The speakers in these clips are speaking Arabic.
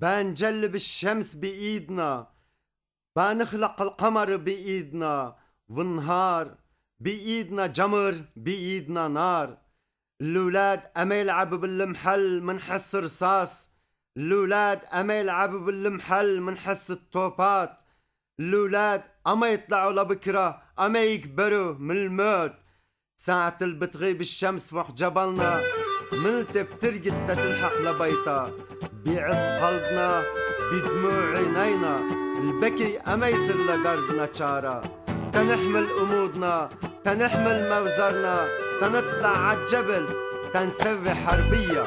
بنجلب الشمس بإيدنا بنخلق القمر بإيدنا والنهار بإيدنا جمر بإيدنا نار. الولاد أما يلعبوا بالمحل منحس رصاص. الولاد أما يلعبوا بالمحل منحس الطوبات. الولاد أما يطلعوا لبكرة أما يكبروا من الموت. ساعة اللي بتغيب الشمس فوق جبلنا ملت بترقد تتلحق لبيتا بيعز قلبنا بدموع عينينا البكي أما يصير لقربنا شارة. تنحمل أمودنا تنحمل موزرنا. تنطلع عالجبل تنسوي حربية.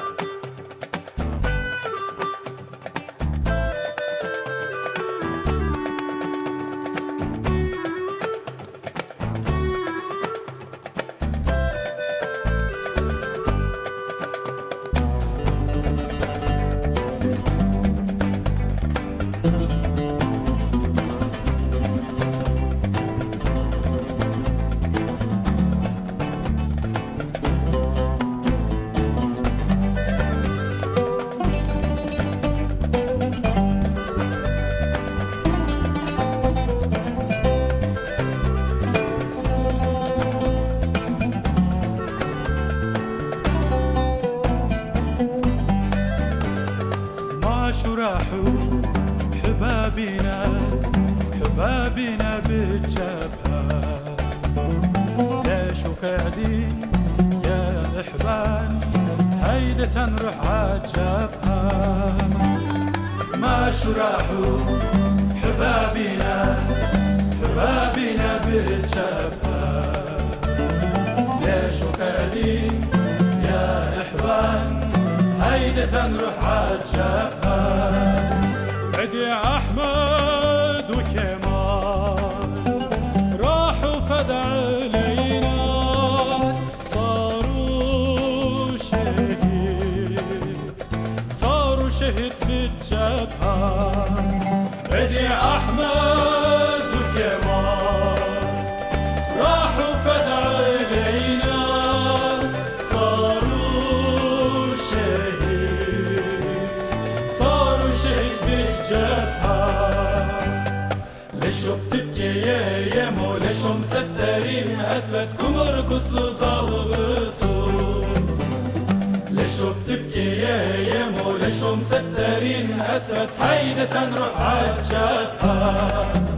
راحوا حبابنا حبابنا بالجبهة. ليش وقاعدين يا إحبان؟ هيدا تنروح عالجبهة. ما شو راحوا حبابنا حبابنا بالجبهة. هيدا تنروح عالجبهة عد يا أحمد وكمال راحوا فدع علينا صاروا شهيد. صاروا شهيد بالجبهة. عد مسترين أسودكم ارقصوا زلغتوا ليشو بتبكي يا يمو ليشو مسترين أسود حيدة تنروح عالجبهة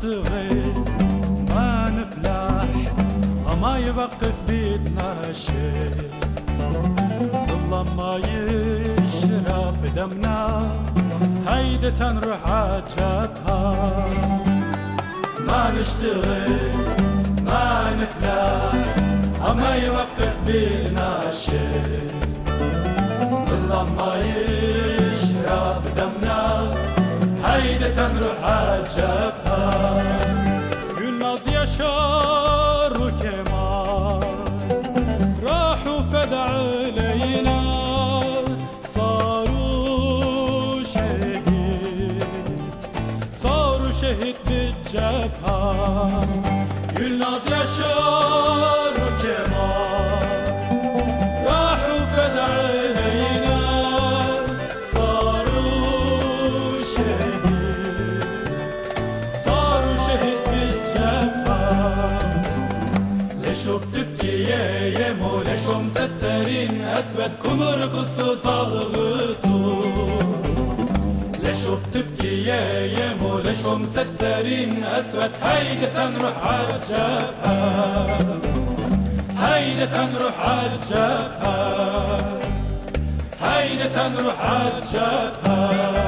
نشتغل ما نفلح ما يوقف بيدنا شيء ظلم ما يشرب دمنا هيدا تنروح عالجبهة ما نشتغل ما نفلح ما يوقف بيدنا شيء ظلم ما يشرب دمنا cephe cephe Gülmez yaşar Kemal. Rahu feda aleyna Saru şehit. Saru şehit bir cephe Gülnaz yaşar Kemal. ليشو بتبكي يا يمو ليشو مسترين أسودكم ارقصوا صلغتوا ليشو بتبكي يا يمو ليشو مسترين أسود هيدا تنروح عالجبهة هيدا تنروح عالجبهة عينة روح عالجبهة